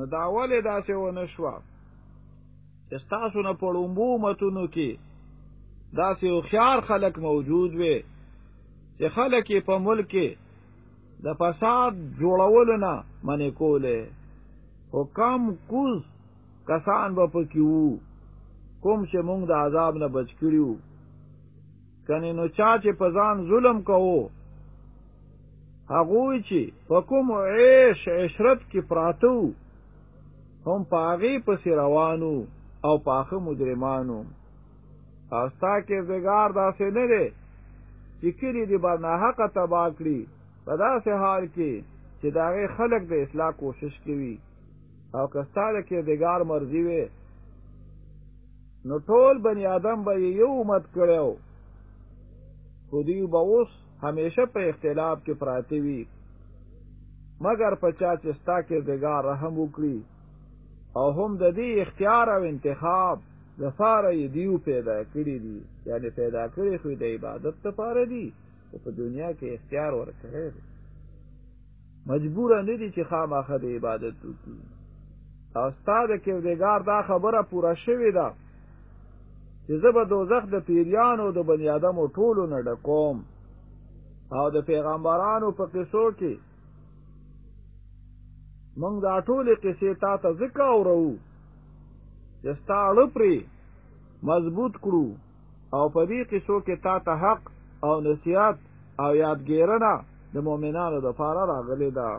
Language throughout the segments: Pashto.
نو دا ولې داسې و نه شوه چې ستاسو نه په ړومبو امتونو کې داسې هوښیار خلک موجود وي چې خلک یې په ملک کې د فساد جوړولو نه منې کولې خو کم کوز کسان به پکې وو کوم چې موږ د عذاب نه بچ کړي وو کنی نو چا چې په ځان ظلم کوو هغوی چې په کوم عیش عشرت کې پراتو هم په هغې پسې روانو او پاخه مجرمانو او ستا کردګار داسې نه دی چې کلي دې به ناحقه تباه کړي په داسې حال کې چې د هغې خلک د اصلاح کوشش کوي او که ستا د کردګار مرضي وي نو ټول بنی آدم به یې یو امت کړی و خو دوی به اوس همیشه په اختلاف کې پراته وي مګر په چا چې ستا کردګار رحم وکړي او هم د دې اختیار او انتخاب لپاره یې دیو پیدا کړی دي یعنی پیدا کړی خو د عبادت لپاره دي او په دنیا کې اختیار ورکړی دی مجبور نه دي چې خامخه د عبادت وکړي او ستا د کردګار دا خبره پوره شوې ده چې زه به دوزخ د پیریانو د بنی آدمو ټولو نه ډکوم او د پیغمبرانو په قصو کې مونږ دا ټولې قصې تا ته ځکه اورو چې ستا اړه پرې مضبوط کړو او په دې قصو کې تا ته حق او نصیحت او یادګیرنه د مؤمنانو د پاره راغلي ده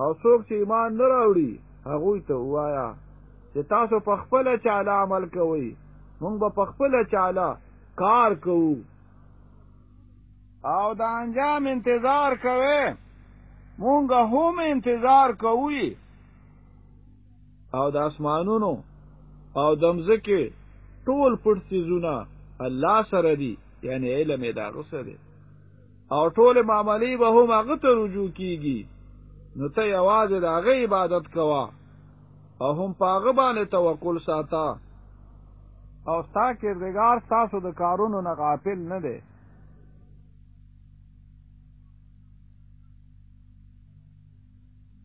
او څوک چې ایمان نه راوړي هغه ته وایا چې تاسو په خپل چاله عمل کوئ موږ به په خپل چاله کار کوو او د انجام انتظار کوي مونږ هم انتظار کوو او د اسمانونو او د مځکه ټول پټ څیزونه الله سره دي یعنی علم یې داغه سره او ټول معاملې به هم هغه ته رجوع کیږي نو ته یوازې د هغه عبادت کوه او هم په هغه باندې توکل ساته او ستا کردګار ستاسو د کارونو نه غافل نه دی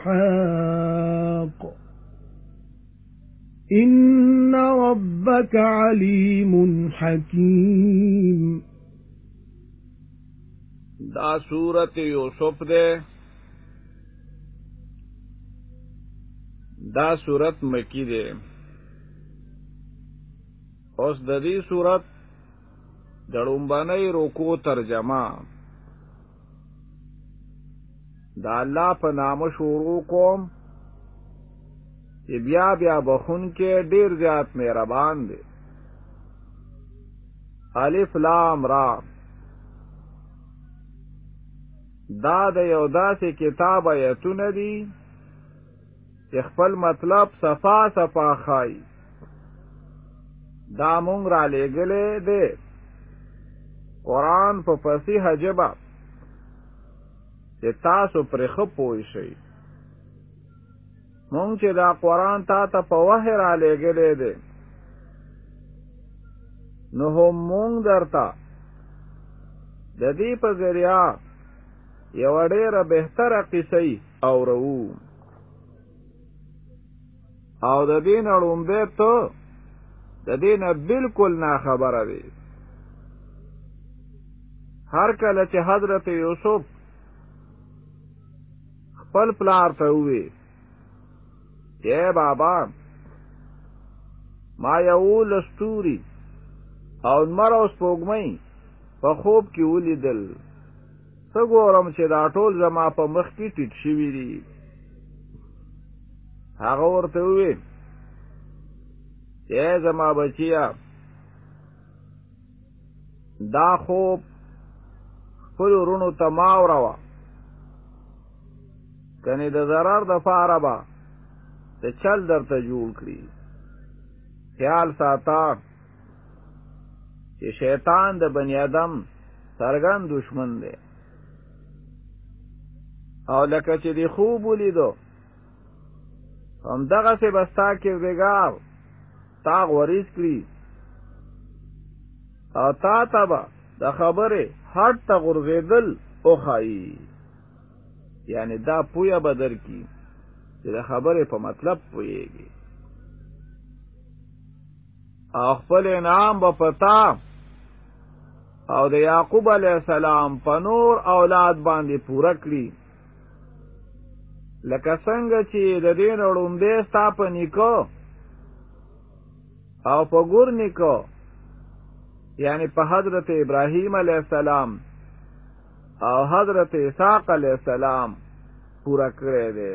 حق ان ربك عليم حكيم دا سورته یوسف ده دا صورت مکی دی اوس د دې صورت د لومبنۍ رکو ترجمه د الله په نامه شروع کوم چې بیا بیا بخون کې ډیر زیات مهربان دی الف لام را دا د یو داسې کتاب آیتونه دي چې خپل مطلب صفا صفا خای دا مونږ را لېګلې دې قران په فصیح جبا چې تاسو پر خپوي شي مونږ چې دا قران تا ته په وه را لېګلې دې نو هم مونږ درته د دې په ذریعہ یو ډیره بهتره قصې اورو او د دین اړومبه ته د دینه بالکل نا خبره وي هر کله چې حضرت یوسف خپل پلار ته وی اے بابا ما یو لستوري او مر اوس پوګمئ په خوب کې ولیدل څه ګورم چې دا ټول زما په مخ کې ټیټ شوي دي هغه ورته ووی چې زما بچیا دا خوب خپل ورونو ته ما وراوه کنې د ضرر د فاره به ته چل درته جوړ کړي خیال ساته چې شیطان د بنی آدم سرګن دشمن دی او لکه چې دی خوب ولیدو هم دغه سه بستا کې وګاو تا غوریز کړی او تا تبا د خبره هټ ته غرزیدل او خای یعنی دا پویا بدر کی چې د خبره په مطلب پویږي او خپل انعام به پتا او د یعقوب علی السلام په نور اولاد باندې پوره کړی لکه څنګه چې د دین وړومبه ستا په نیکو او په ګور نیکو یعنی په حضرت ابراهیم علی السلام او حضرت اسحاق علی السلام پورا کړی دی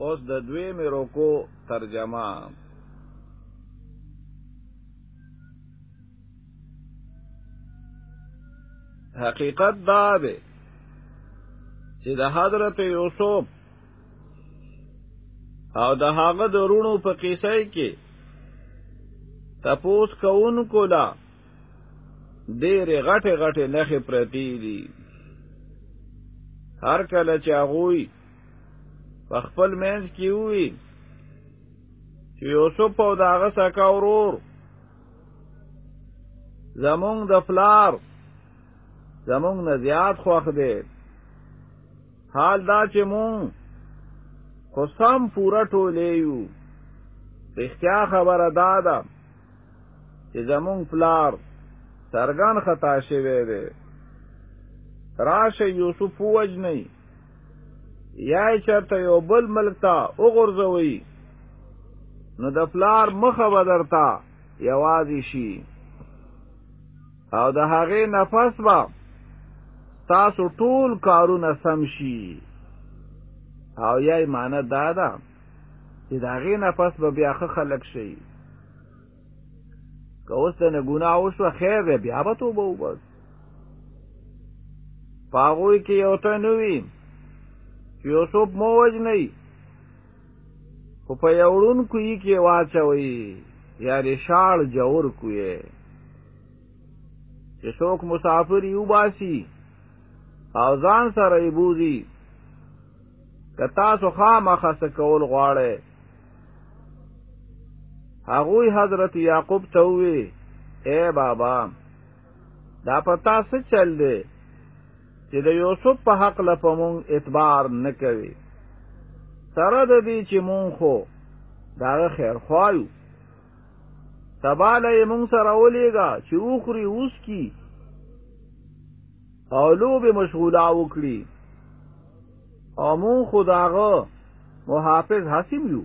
اوس د دوی مې روکو ترجمه حقیقت دا دی چې د حضرت یوسف او د هغه د رونو په قصې کې تپوس کوونکو لا ډېرې غټې غټې نښې پرتې دي هر کله چې هغوی په خپل منځ کې وي چې یوسف او د هغه سکه ورور زمونږ د پلار زمونږ نه زیات خوښ دی حال دا چې مونږ خو سم پوره ټولی یو رښتیا خبره دا ده چې زمونږ پلار سرګان خطا شوی دی راشه یوسف وجنی یا چرته یو بل ملک ته وغورځوي نو د پلار مخه به درته یوازې شي او د هغې نفس به تاسو ټول کارونه سم شي او یای معنی دا ده چې د هغې نفس به بیا ښه خلک شي که اوس ته نه ګناه وشوه خیر دی بیا به توبه وباسي په هغوی کې یو ته نه وي چې یو څوک مو وژنئ خو په یو ړون کوی کې واچوئ یا رشاړ جوور کوی چې څوک مسافر یو باسي او ځان سره یې بوزي که تاسو خامخه څه کول غواړئ هغوی حضرت یعقوب ته وی اے بابا دا پتا څه چل دی چې د یوسف په حق له پمون اعتبار نه کوي سره د دې چې مونږ خو دا خیر خوایو تباله یې مونږ سره ولېګا چې اوخري اوس کی او لوبه مشغوله وکړي او مون خداغه محافظ حسیم یو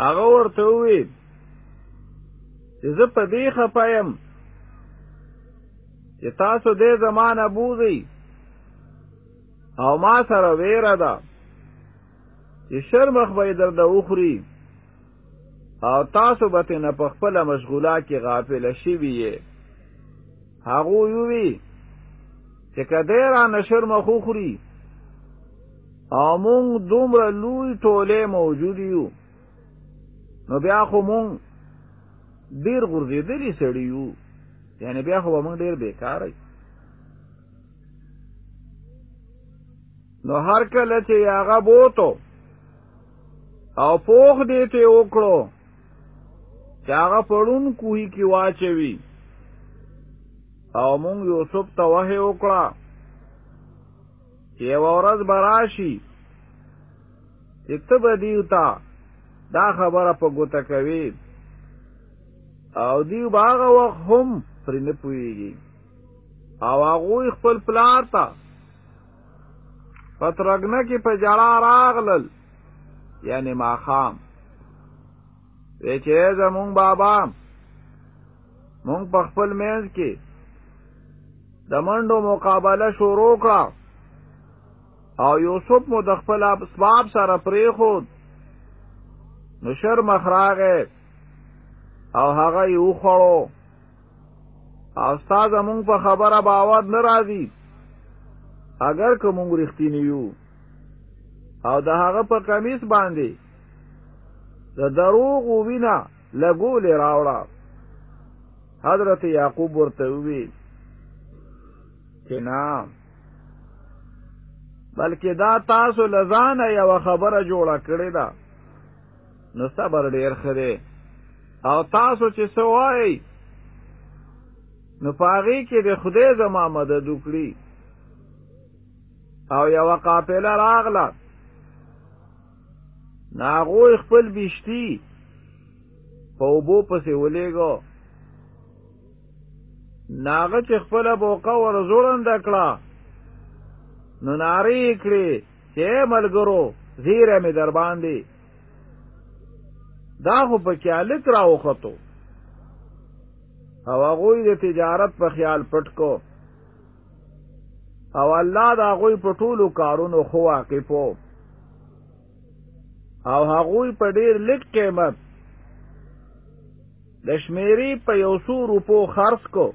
هغه ورته وی چې زه په دې خپایم چې تاسو دې زمانہ بوزي او ما سره ویره ده چې شرمخ به در د اوخري او تاسو به نه په خپل مشغوله کې غافل شي وي هغه یووی چې کدی را نشر مخو خوري او مونږ دومره لوی ټوله موجود یو نو بیا خو مونږ ډیر غورځېدلی سړی یو یعنی بیا خو مونږ ډیر بیکار یو نو هر کله چې هغه بوتو او پوخ دې ته وکړو چې هغه پړون کوهي کې واچوي او مونږ یوسف ته وحی وکړه چې یوه ورځ به راشي چې ته به دیو ته دا خبره په ګوته کوي او دیو به هغه وخت هم پرې نه پوهېږي او هغوی خپل پلار ته پترګنه کې په جړا راغلل یعنی ماخام وی چې زمونږ بابا مونږ په خپل مینځ کې د منډو مقابله شروع کړه او یوسف مو د خپل اسباب سره پریخود نو شر مخراغه او هغه یو خړو او ستا زمونږ په خبره باور نه راځي اگر که مونږ رښتینی یو او د هغه په کمیس باندې د دروغ وینا لګول راوړه حضرت یعقوب ورته وی چې نه بلکې دا تاسو لزان یو خبره جوړه کړې ده نو صبر ډیر ښه دی او تاسو چې څه وایئ نو په هغې کې د خدای زما مدد وکړي او یوه قافله راغله نو هغوی خپل بیشتي په اوبو پسې ولېږو ناغه چې خپله بوقه ور زوړنده کړه نو نارې کړې چې ملګرو زیره مې در باندې دا خو په کیالک راوختو او هغه د تجارت په خیال پټ کو او الله دا غوی په ټولو کارونو خو واقفو او هغه په ډیر لږ قیمت د شمیرې په یو سو روپو خرڅ کو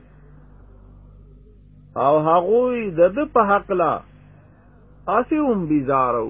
او هغه د د په حق لا اسی هم بیزارو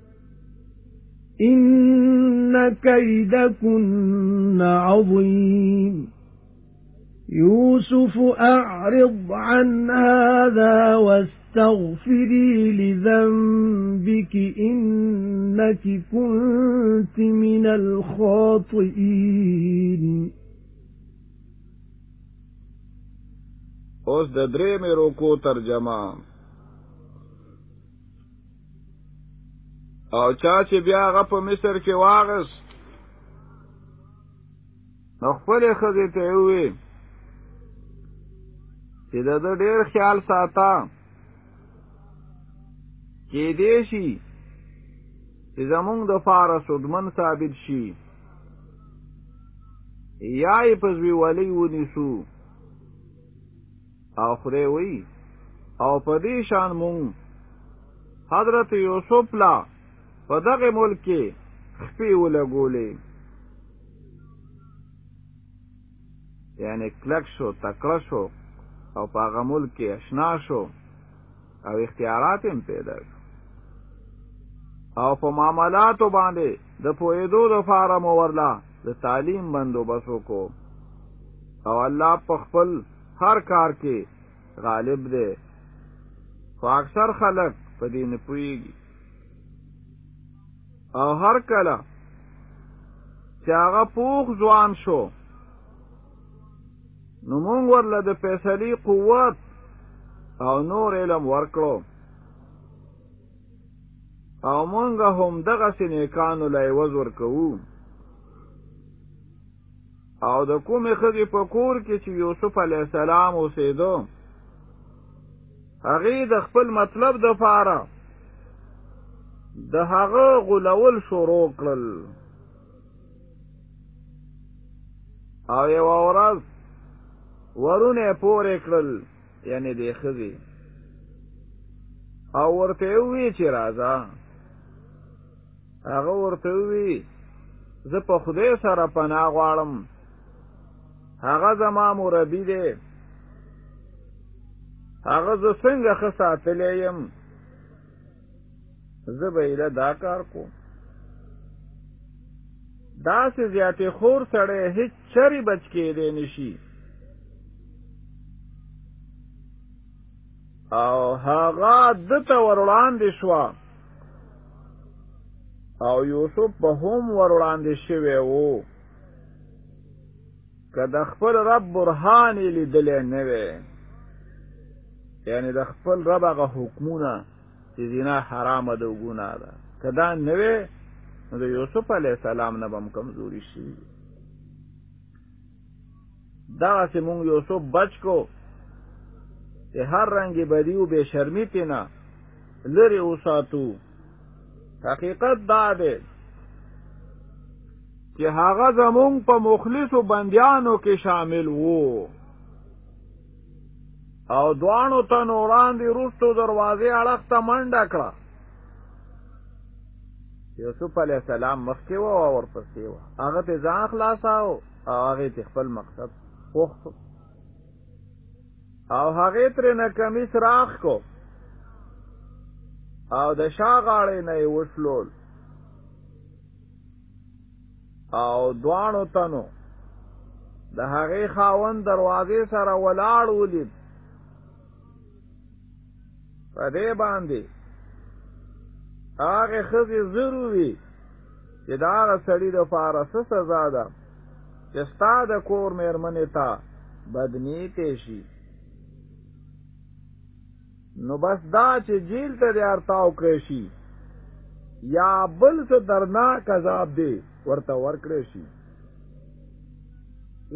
إِنَّ كَيْدَكُنَّ عَظِيمٌ يوسف أعرض عن هذا واستغفري لذنبك إنك كنت من الخاطئين اوز د درې مې روکو او چا چې بیا هغه په مصر کې واغس نو خپل خزه ته وی چې د ډېر خیال ساته کې دې شي چې زمونږ د فارس ودمن ثابت شي یا یې په زوی ولی ونیسو او خدای وی او په دې شان مونږ حضرت یوسف لا په دغه ملک کې خپې ولګولې یعنی کلک شو تکړه شو او په هغه ملک کې اشنا شو او اختیارات هم پیدا شو او په معاملاتو باندې د پوهېدو لپاره مو ورلا د تعلیم بندوبست وکړو او الله په خپل هر کار کې غالب دی خو اکثر خلک په دې نه پوهېږي او هر کله چې هغه پوخ ځوان شو نو مونږ ورله د فیصلې قوت او نور علم ورکړو او مونږ هم دغه سنیکانو لای وزور کوو او د کومې خزې په کور کې چې یوسف علی السلام اوسېدو هغه د خپل مطلب د فاره د هغه غلول شروع کړل او یو ورځ ورونه پورې کړل یعنی د خزې او ورته وی چې راځه هغه ورته وی زه په خدای سره پناه غواړم هغه زما مربی دی هغه زه څنګه ښه ساتلی یم زه به ایله دا کار کوم داسې زیاتې خور سړی هیڅ چری بچ کېدی نشي او هغه دته ور وړاندې شوه او یوسف په هم ور وړاندې شوی وو که د خپل رب برهان یې لیدلی نه وی یعنې د خپل رب هغه حکمونه چې زنا حرامه ده او ګناه ده که دا نه وی نو د یوسف علیه السلام نه به هم کمزوري شي دا سه مونږ یوسف بچ کو ته هر رنګ بدیو به شرمی تینا لری اوساتو حقیقت دا ده چې هغه زمونږ په مخلصو بندیانو کې شامل وو او دوانو ته نوران دی روستو دروازې اړخ ته منډه کړه یوسف علی السلام مخکې و او ورپسې و هغه په ځان خلاصاو او هغه ته خپل مقصد وخت او هغه تر نه کمیس راخ کو او د شاغاړې نه وشلول او دوانو تنو د هغې خاون دروازې سره ولاړ ولید په دې باندې هغه خزي ضروري چې دا سړی د فارس سزا ده چې ستا د کور مېرمنې ته بدنیتې شي نو بس دا چې جیل ته دې ارتاو کړی شي یا بل څه درناک عذاب دی ورته ورکړی شي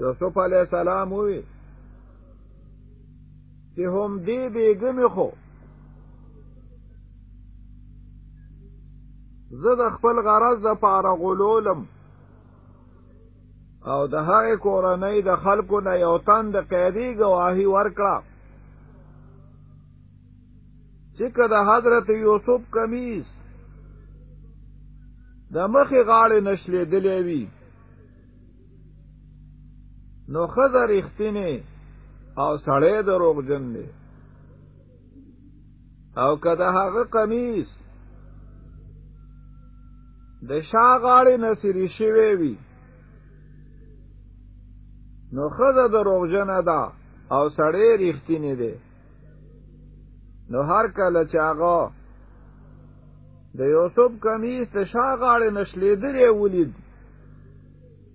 یوسف علیه السلام ووی چې هم دې بیګمې خو زه د خپل غرض د پاره غولولم او د هغې کورنۍ د خلکو نه یو تن د قیدي ګواهي ورکړه چې که د حضرت یوسف کمیس د مخې غاړې نشلېدلی وي نو ښځه رښتینې او سړی دروغجن دی او که د هغه قمیص د شا غاړې نه سری شوی وي نو ښځه دروغجنه ده او سړی ریښتینی دی نو هر کله چې هغه د یوسف کمیس د شا غاړې نشلیدلی ولید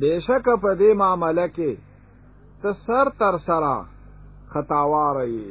بشک په دې معامله کې ته سر تر سره خطاوار یې